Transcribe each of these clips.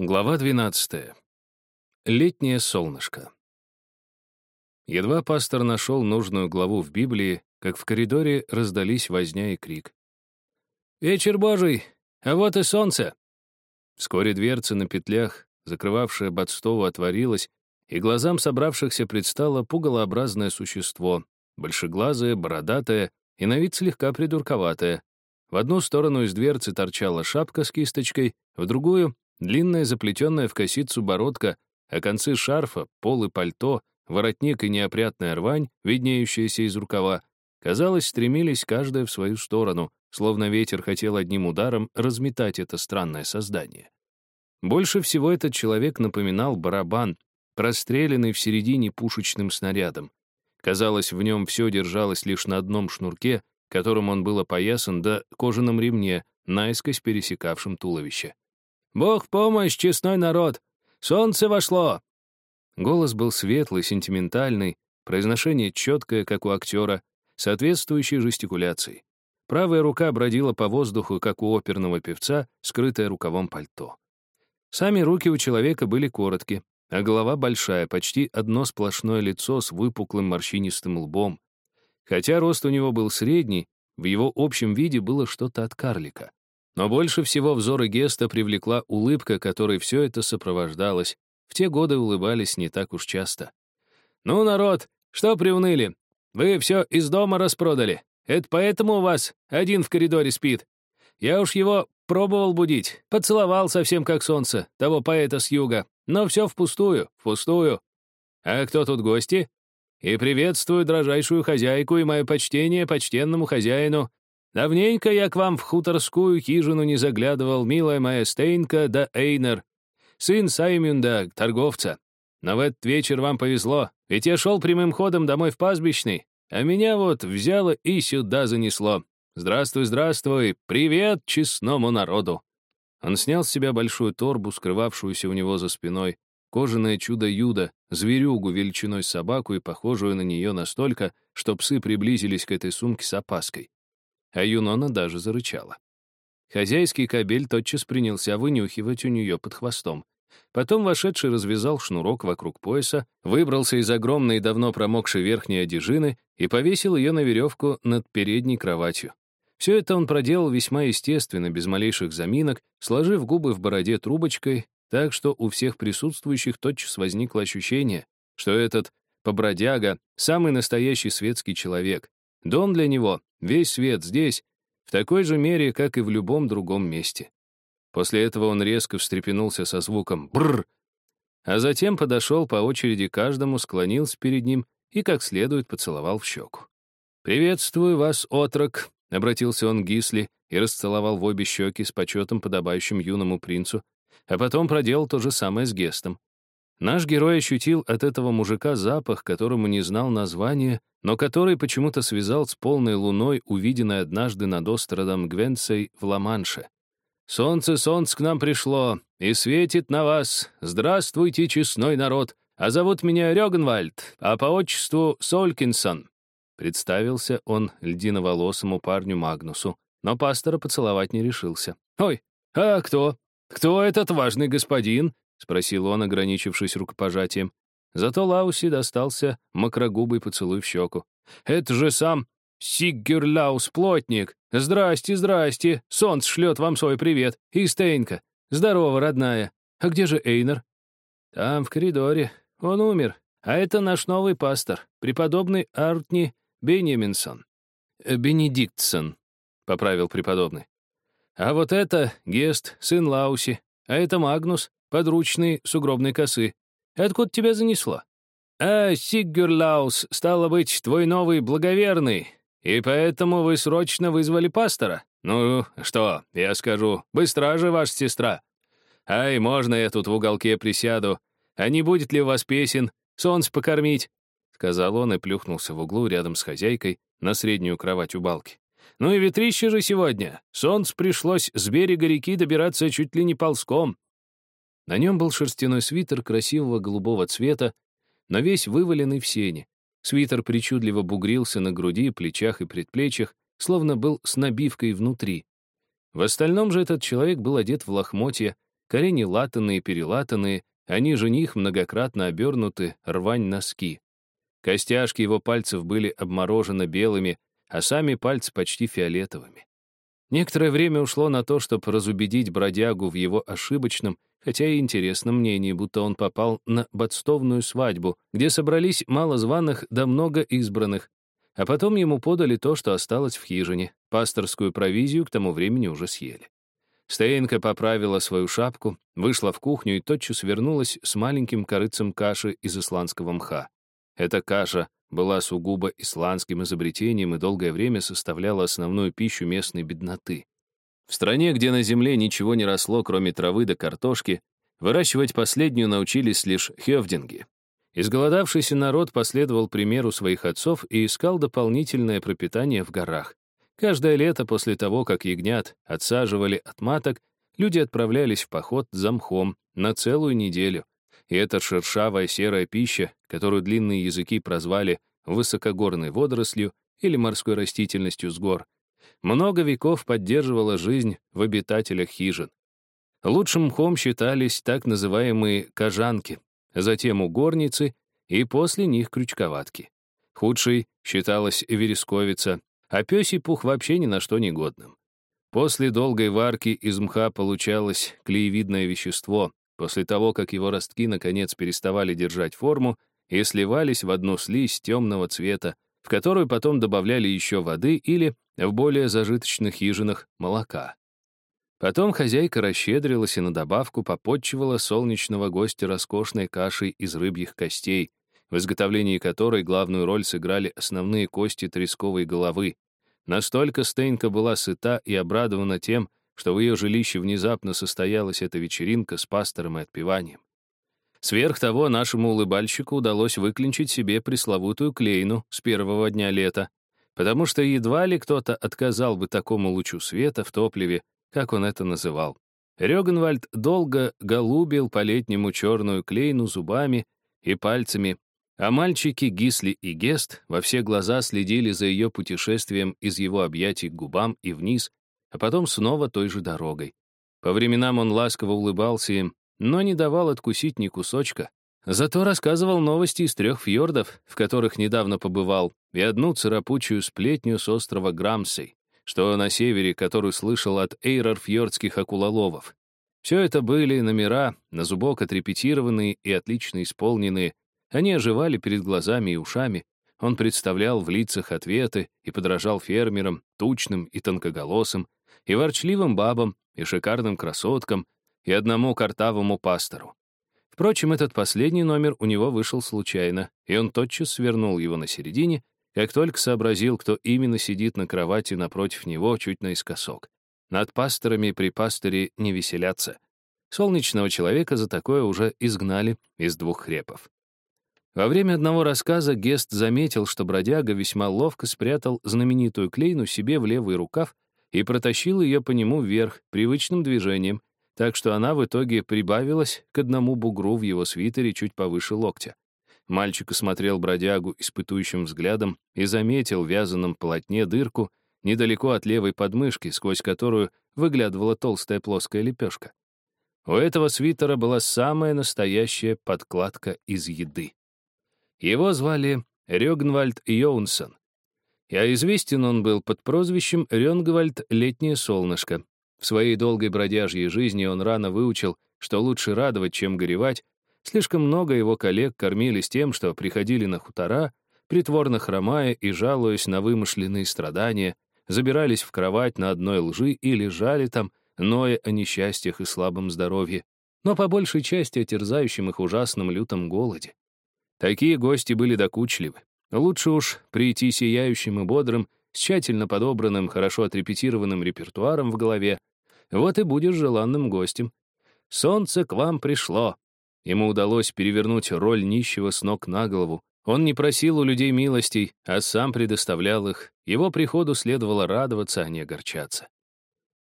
Глава 12. Летнее солнышко. Едва пастор нашел нужную главу в Библии, как в коридоре раздались возня и крик. «Вечер Божий! А вот и солнце!» Вскоре дверца на петлях, закрывавшая Бодстову, отворилась, и глазам собравшихся предстало пугалообразное существо, большеглазое, бородатое и на вид слегка придурковатое. В одну сторону из дверцы торчала шапка с кисточкой, в другую Длинная заплетенная в косицу бородка, а концы шарфа, полы пальто, воротник и неопрятная рвань, виднеющаяся из рукава, казалось, стремились каждая в свою сторону, словно ветер хотел одним ударом разметать это странное создание. Больше всего этот человек напоминал барабан, простреленный в середине пушечным снарядом. Казалось, в нем все держалось лишь на одном шнурке, которым он был опоясан, да кожаном ремне, наискось пересекавшем туловище. «Бог помощь, честной народ! Солнце вошло!» Голос был светлый, сентиментальный, произношение четкое, как у актера, соответствующей жестикуляцией. Правая рука бродила по воздуху, как у оперного певца, скрытая рукавом пальто. Сами руки у человека были короткие, а голова большая, почти одно сплошное лицо с выпуклым морщинистым лбом. Хотя рост у него был средний, в его общем виде было что-то от карлика. Но больше всего взоры Геста привлекла улыбка, которой все это сопровождалось. В те годы улыбались не так уж часто. «Ну, народ, что приуныли? Вы все из дома распродали. Это поэтому у вас один в коридоре спит. Я уж его пробовал будить, поцеловал совсем как солнце, того поэта с юга. Но все впустую, впустую. А кто тут гости? И приветствую дрожайшую хозяйку и мое почтение почтенному хозяину. Давненько я к вам в хуторскую хижину не заглядывал, милая моя Стейнка да Эйнер, сын Саймюнда, торговца. Но в этот вечер вам повезло, ведь я шел прямым ходом домой в пастбищный, а меня вот взяло и сюда занесло. Здравствуй, здравствуй, привет честному народу. Он снял с себя большую торбу, скрывавшуюся у него за спиной, кожаное чудо-юдо, зверюгу величиной собаку и похожую на нее настолько, что псы приблизились к этой сумке с опаской а Юнона даже зарычала. Хозяйский кобель тотчас принялся вынюхивать у нее под хвостом. Потом вошедший развязал шнурок вокруг пояса, выбрался из огромной давно промокшей верхней одежины и повесил ее на веревку над передней кроватью. Все это он проделал весьма естественно, без малейших заминок, сложив губы в бороде трубочкой, так что у всех присутствующих тотчас возникло ощущение, что этот побродяга — самый настоящий светский человек, Дом для него, весь свет здесь, в такой же мере, как и в любом другом месте. После этого он резко встрепенулся со звуком «бррр», а затем подошел по очереди каждому, склонился перед ним и как следует поцеловал в щеку. «Приветствую вас, отрок», — обратился он к Гисли и расцеловал в обе щеки с почетом, подобающим юному принцу, а потом проделал то же самое с Гестом. Наш герой ощутил от этого мужика запах, которому не знал названия, но который почему-то связал с полной луной, увиденной однажды над островом Гвенцей в Ла-Манше. «Солнце, солнце к нам пришло и светит на вас. Здравствуйте, честной народ. А зовут меня Рёгенвальд, а по отчеству Солькинсон». Представился он льдиноволосому парню Магнусу, но пастора поцеловать не решился. «Ой, а кто? Кто этот важный господин?» — спросил он, ограничившись рукопожатием. Зато Лауси достался макрогубый поцелуй в щеку. «Это же сам Сиггерлаус плотник! Здрасте, здрасте! Солнце шлет вам свой привет! И Стейнка! Здорово, родная! А где же Эйнер?» «Там, в коридоре. Он умер. А это наш новый пастор, преподобный Артни Бенеминсон». «Э, «Бенедиктсон», — поправил преподобный. «А вот это Гест, сын Лауси, а это Магнус, подручный сугробной косы. Откуда тебя занесло? А, Сиггерлаус, стало быть, твой новый благоверный, и поэтому вы срочно вызвали пастора? Ну, что, я скажу, быстра же ваша сестра. Ай, можно я тут в уголке присяду? А не будет ли у вас песен? Солнце покормить?» Сказал он и плюхнулся в углу рядом с хозяйкой на среднюю кровать у балки. «Ну и ветрище же сегодня. Солнце пришлось с берега реки добираться чуть ли не ползком. На нем был шерстяной свитер красивого голубого цвета, но весь вываленный в сене. Свитер причудливо бугрился на груди, плечах и предплечьях, словно был с набивкой внутри. В остальном же этот человек был одет в лохмотья, колени латанные, перелатанные, а ниже них многократно обернуты рвань носки. Костяшки его пальцев были обморожены белыми, а сами пальцы почти фиолетовыми. Некоторое время ушло на то, чтобы разубедить бродягу в его ошибочном, хотя и интересном мнении, будто он попал на бодстовную свадьбу, где собрались мало званых да много избранных, а потом ему подали то, что осталось в хижине, пасторскую провизию к тому времени уже съели. Стейнка поправила свою шапку, вышла в кухню и тотчас вернулась с маленьким корыцем каши из исландского мха. Эта каша была сугубо исландским изобретением и долгое время составляла основную пищу местной бедноты. В стране, где на земле ничего не росло, кроме травы да картошки, выращивать последнюю научились лишь хевдинги. Изголодавшийся народ последовал примеру своих отцов и искал дополнительное пропитание в горах. Каждое лето после того, как ягнят отсаживали от маток, люди отправлялись в поход за мхом на целую неделю — и эта шершавая серая пища, которую длинные языки прозвали высокогорной водорослью или морской растительностью с гор, много веков поддерживала жизнь в обитателях хижин. Лучшим мхом считались так называемые кожанки, затем угорницы и после них крючковатки. Худшей считалась вересковица, а пёсий пух вообще ни на что не годным. После долгой варки из мха получалось клеевидное вещество, После того, как его ростки наконец переставали держать форму и сливались в одну слизь темного цвета, в которую потом добавляли еще воды или, в более зажиточных хижинах, молока. Потом хозяйка расщедрилась и на добавку попотчевала солнечного гостя роскошной кашей из рыбьих костей, в изготовлении которой главную роль сыграли основные кости тресковой головы. Настолько Стейнка была сыта и обрадована тем, что в ее жилище внезапно состоялась эта вечеринка с пастором и отпеванием. Сверх того, нашему улыбальщику удалось выклинчить себе пресловутую клейну с первого дня лета, потому что едва ли кто-то отказал бы такому лучу света в топливе, как он это называл. Рёгенвальд долго голубил по-летнему черную клейну зубами и пальцами, а мальчики Гисли и Гест во все глаза следили за ее путешествием из его объятий к губам и вниз, а потом снова той же дорогой. По временам он ласково улыбался им, но не давал откусить ни кусочка. Зато рассказывал новости из трех фьордов, в которых недавно побывал, и одну царапучую сплетню с острова Грамсей, что на севере, которую слышал от эйрор-фьордских акулоловов. Все это были номера, на зубок отрепетированные и отлично исполненные. Они оживали перед глазами и ушами. Он представлял в лицах ответы и подражал фермерам, тучным и тонкоголосым, и ворчливым бабам, и шикарным красоткам, и одному картавому пастору. Впрочем, этот последний номер у него вышел случайно, и он тотчас свернул его на середине, как только сообразил, кто именно сидит на кровати напротив него чуть наискосок. Над пасторами при пасторе не веселятся. Солнечного человека за такое уже изгнали из двух хрепов. Во время одного рассказа Гест заметил, что бродяга весьма ловко спрятал знаменитую клейну себе в левый рукав и протащил ее по нему вверх привычным движением, так что она в итоге прибавилась к одному бугру в его свитере чуть повыше локтя. Мальчик осмотрел бродягу испытующим взглядом и заметил в вязаном полотне дырку недалеко от левой подмышки, сквозь которую выглядывала толстая плоская лепешка. У этого свитера была самая настоящая подкладка из еды. Его звали Рёгнвальд Йоунсон, а известен он был под прозвищем Рёнгвальд «Летнее солнышко». В своей долгой бродяжьей жизни он рано выучил, что лучше радовать, чем горевать. Слишком много его коллег кормились тем, что приходили на хутора, притворно хромая и жалуясь на вымышленные страдания, забирались в кровать на одной лжи и лежали там, ноя о несчастьях и слабом здоровье, но по большей части о терзающем их ужасном лютом голоде. Такие гости были докучливы. Лучше уж прийти сияющим и бодрым, с тщательно подобранным, хорошо отрепетированным репертуаром в голове. Вот и будешь желанным гостем. Солнце к вам пришло. Ему удалось перевернуть роль нищего с ног на голову. Он не просил у людей милостей, а сам предоставлял их. Его приходу следовало радоваться, а не огорчаться.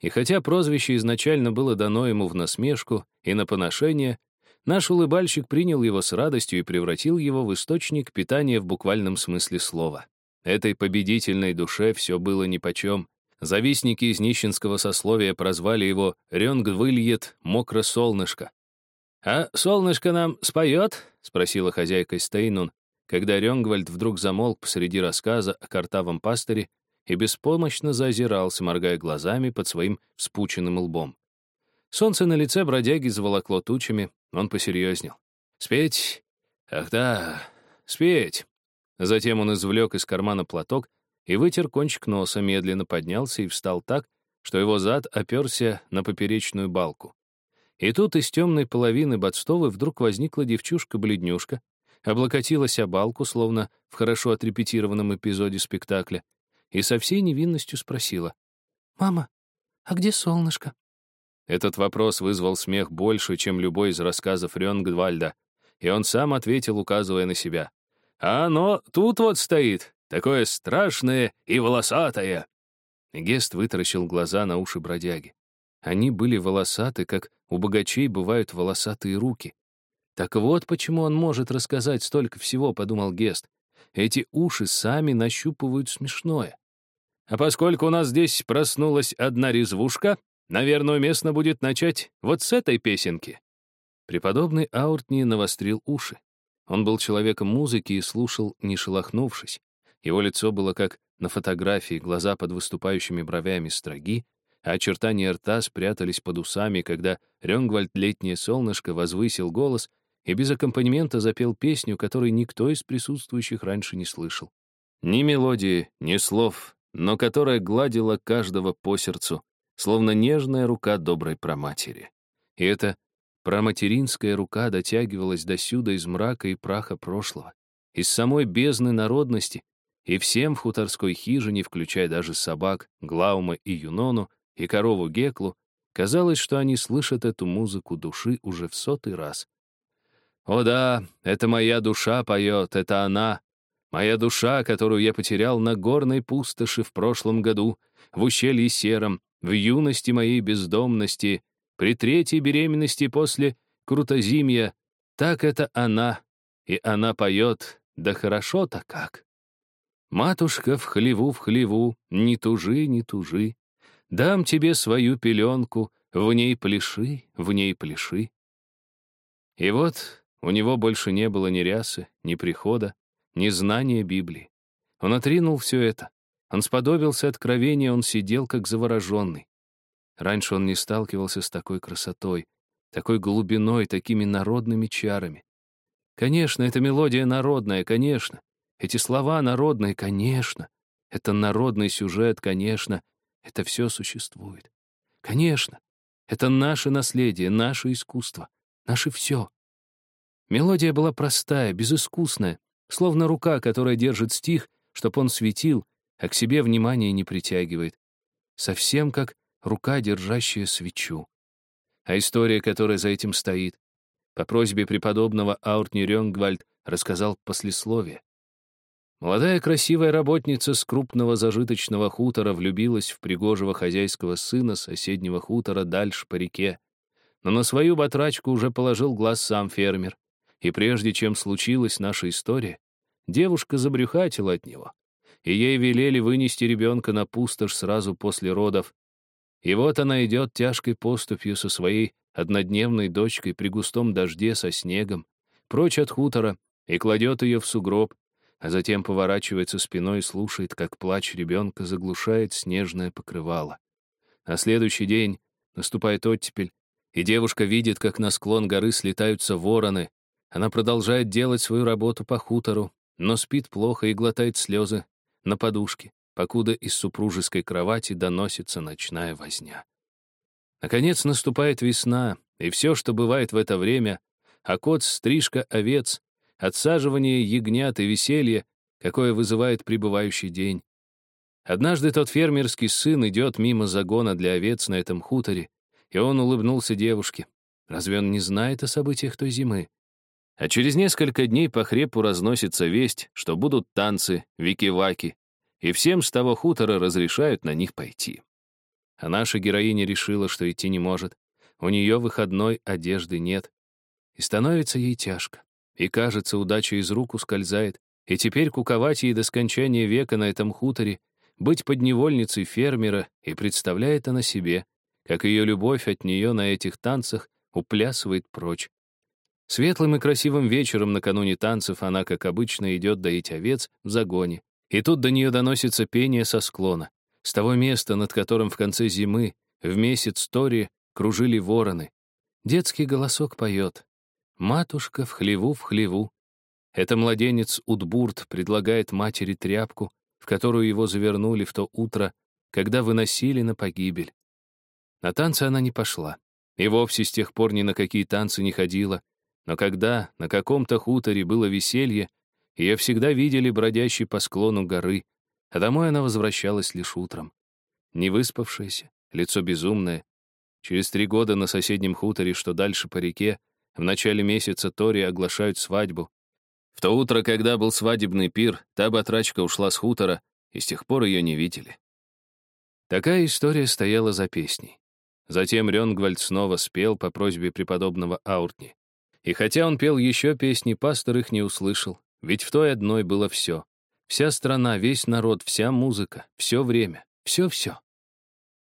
И хотя прозвище изначально было дано ему в насмешку и на поношение, Наш улыбальщик принял его с радостью и превратил его в источник питания в буквальном смысле слова. Этой победительной душе все было нипочем. Завистники из нищенского сословия прозвали его Рёнгвыльет «Мокро солнышко». «А солнышко нам споет?» — спросила хозяйка Стейнун, когда Рёнгвальд вдруг замолк посреди рассказа о картавом пастыре и беспомощно заозирался, моргая глазами под своим вспученным лбом. Солнце на лице бродяги заволокло тучами, он посерьезнел. «Спеть? Ах да, спеть!» Затем он извлек из кармана платок и вытер кончик носа, медленно поднялся и встал так, что его зад оперся на поперечную балку. И тут из темной половины Бодстовы вдруг возникла девчушка-бледнюшка, облокотилась о балку, словно в хорошо отрепетированном эпизоде спектакля, и со всей невинностью спросила. «Мама, а где солнышко?» Этот вопрос вызвал смех больше, чем любой из рассказов Рёнгвальда, и он сам ответил, указывая на себя. «А оно тут вот стоит, Такое страшное и волосатое!» Гест вытаращил глаза на уши бродяги. Они были волосаты, как у богачей бывают волосатые руки. «Так вот почему он может рассказать столько всего», — подумал Гест. «Эти уши сами нащупывают смешное. А поскольку у нас здесь проснулась одна резвушка, наверное, уместно будет начать вот с этой песенки». Преподобный Ауртни навострил уши. Он был человеком музыки и слушал, не шелохнувшись. Его лицо было как на фотографии, глаза под выступающими бровями строги, а очертания рта спрятались под усами, когда Рёнгвальд «Летнее солнышко» возвысил голос и без аккомпанемента запел песню, которой никто из присутствующих раньше не слышал. Ни мелодии, ни слов, но которая гладила каждого по сердцу, словно нежная рука доброй проматери. И эта проматеринская рука дотягивалась до сюда из мрака и праха прошлого, из самой бездны народности, и всем в хуторской хижине, включая даже собак, Глаума и Юнону, и корову Геклу, казалось, что они слышат эту музыку души уже в сотый раз. «О да, это моя душа поет, это она, моя душа, которую я потерял на горной пустоши в прошлом году, в ущелье сером, в юности моей бездомности, при третьей беременности после крутозимья. Так это она, и она поет, да хорошо-то как!» Матушка в хлеву, в хлеву, не тужи, не тужи. Дам тебе свою пеленку, в ней пляши, в ней пляши. И вот у него больше не было ни рясы, ни прихода, ни знания Библии. Он отринул все это. Он сподобился откровения, он сидел как завороженный. Раньше он не сталкивался с такой красотой, такой глубиной, такими народными чарами. Конечно, эта мелодия народная, конечно. Эти слова народные, конечно. Это народный сюжет, конечно. Это все существует. Конечно. Это наше наследие, наше искусство, наше все. Мелодия была простая, безыскусная, словно рука, которая держит стих, чтоб он светил, а к себе внимание не притягивает. Совсем как рука, держащая свечу. А история, которая за этим стоит, по просьбе преподобного Ауртни Рёнгвальд рассказал послесловие. Молодая красивая работница с крупного зажиточного хутора влюбилась в пригожего хозяйского сына соседнего хутора дальше по реке. Но на свою батрачку уже положил глаз сам фермер. И прежде чем случилась наша история, девушка забрюхатила от него. И ей велели вынести ребенка на пустошь сразу после родов. И вот она идет тяжкой поступью со своей однодневной дочкой при густом дожде со снегом, прочь от хутора, и кладет ее в сугроб, а затем поворачивается спиной и слушает, как плач ребенка заглушает снежное покрывало. На следующий день наступает оттепель, и девушка видит, как на склон горы слетаются вороны. Она продолжает делать свою работу по хутору, но спит плохо и глотает слезы на подушке, покуда из супружеской кровати доносится ночная возня. Наконец наступает весна, и все, что бывает в это время, а кот, стрижка овец, отсаживание ягнят и веселье, какое вызывает прибывающий день. Однажды тот фермерский сын идет мимо загона для овец на этом хуторе, и он улыбнулся девушке. Разве он не знает о событиях той зимы? А через несколько дней по хребу разносится весть, что будут танцы, вики-ваки, и всем с того хутора разрешают на них пойти. А наша героиня решила, что идти не может. У нее выходной одежды нет. И становится ей тяжко. И, кажется, удача из рук ускользает, и теперь куковать ей до скончания века на этом хуторе, быть подневольницей фермера, и представляет она себе, как ее любовь от нее на этих танцах уплясывает прочь. Светлым и красивым вечером накануне танцев она, как обычно, идет доить овец в загоне. И тут до нее доносится пение со склона, с того места, над которым в конце зимы, в месяц Тори, кружили вороны. Детский голосок поет. «Матушка в хлеву, в хлеву». Это младенец Удбурт предлагает матери тряпку, в которую его завернули в то утро, когда выносили на погибель. На танцы она не пошла. И вовсе с тех пор ни на какие танцы не ходила. Но когда на каком-то хуторе было веселье, ее всегда видели бродящей по склону горы, а домой она возвращалась лишь утром. Не выспавшаяся, лицо безумное, Через три года на соседнем хуторе, что дальше по реке, в начале месяца Тори оглашают свадьбу. В то утро, когда был свадебный пир, та батрачка ушла с хутора, и с тех пор ее не видели. Такая история стояла за песней. Затем Рёнгвальд снова спел по просьбе преподобного Ауртни. И хотя он пел еще песни, пастор их не услышал, ведь в той одной было все. Вся страна, весь народ, вся музыка, все время, все-все.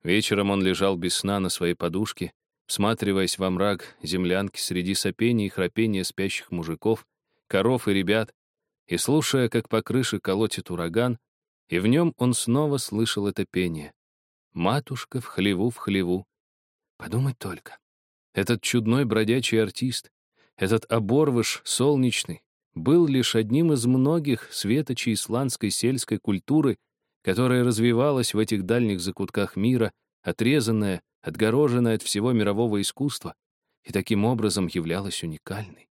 Вечером он лежал без сна на своей подушке, всматриваясь во мрак землянки среди сопений и храпения спящих мужиков, коров и ребят, и слушая, как по крыше колотит ураган, и в нем он снова слышал это пение. «Матушка в хлеву, в хлеву». Подумать только. Этот чудной бродячий артист, этот оборвыш солнечный, был лишь одним из многих светочей исландской сельской культуры, которая развивалась в этих дальних закутках мира, отрезанная, отгороженная от всего мирового искусства, и таким образом являлась уникальной.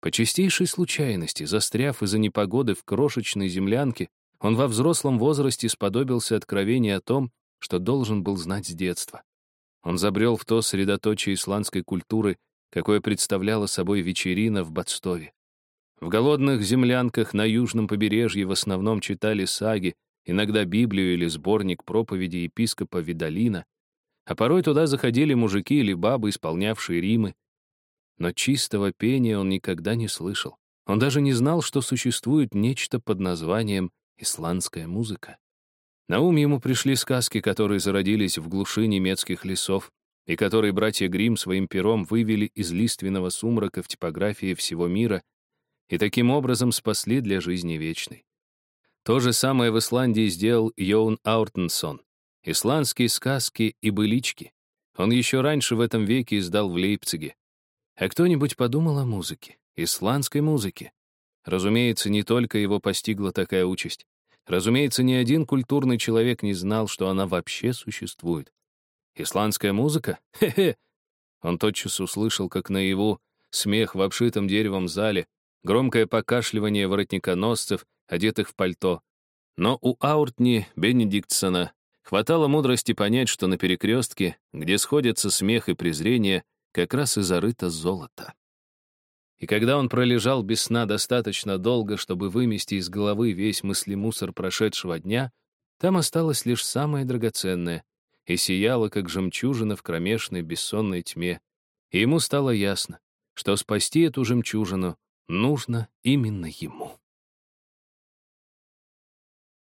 По чистейшей случайности, застряв из-за непогоды в крошечной землянке, он во взрослом возрасте сподобился откровения о том, что должен был знать с детства. Он забрел в то средоточие исландской культуры, какое представляла собой вечерина в Бадстове. В голодных землянках на южном побережье в основном читали саги, иногда Библию или сборник проповеди епископа Видалина, а порой туда заходили мужики или бабы, исполнявшие римы. Но чистого пения он никогда не слышал. Он даже не знал, что существует нечто под названием «исландская музыка». На ум ему пришли сказки, которые зародились в глуши немецких лесов, и которые братья Гримм своим пером вывели из лиственного сумрака в типографии всего мира и таким образом спасли для жизни вечной. То же самое в Исландии сделал Йоун Ауртенсон. Исландские сказки и былички. Он еще раньше в этом веке издал в Лейпциге. А кто-нибудь подумал о музыке? Исландской музыке? Разумеется, не только его постигла такая участь. Разумеется, ни один культурный человек не знал, что она вообще существует. Исландская музыка? Хе-хе! Он тотчас услышал, как наяву, смех в обшитом деревом зале, громкое покашливание воротниконосцев — одетых в пальто. Но у Ауртни Бенедиктсона хватало мудрости понять, что на перекрестке, где сходятся смех и презрение, как раз и зарыто золото. И когда он пролежал без сна достаточно долго, чтобы вымести из головы весь мыслемусор прошедшего дня, там осталось лишь самое драгоценное и сияло, как жемчужина в кромешной бессонной тьме. И ему стало ясно, что спасти эту жемчужину нужно именно ему.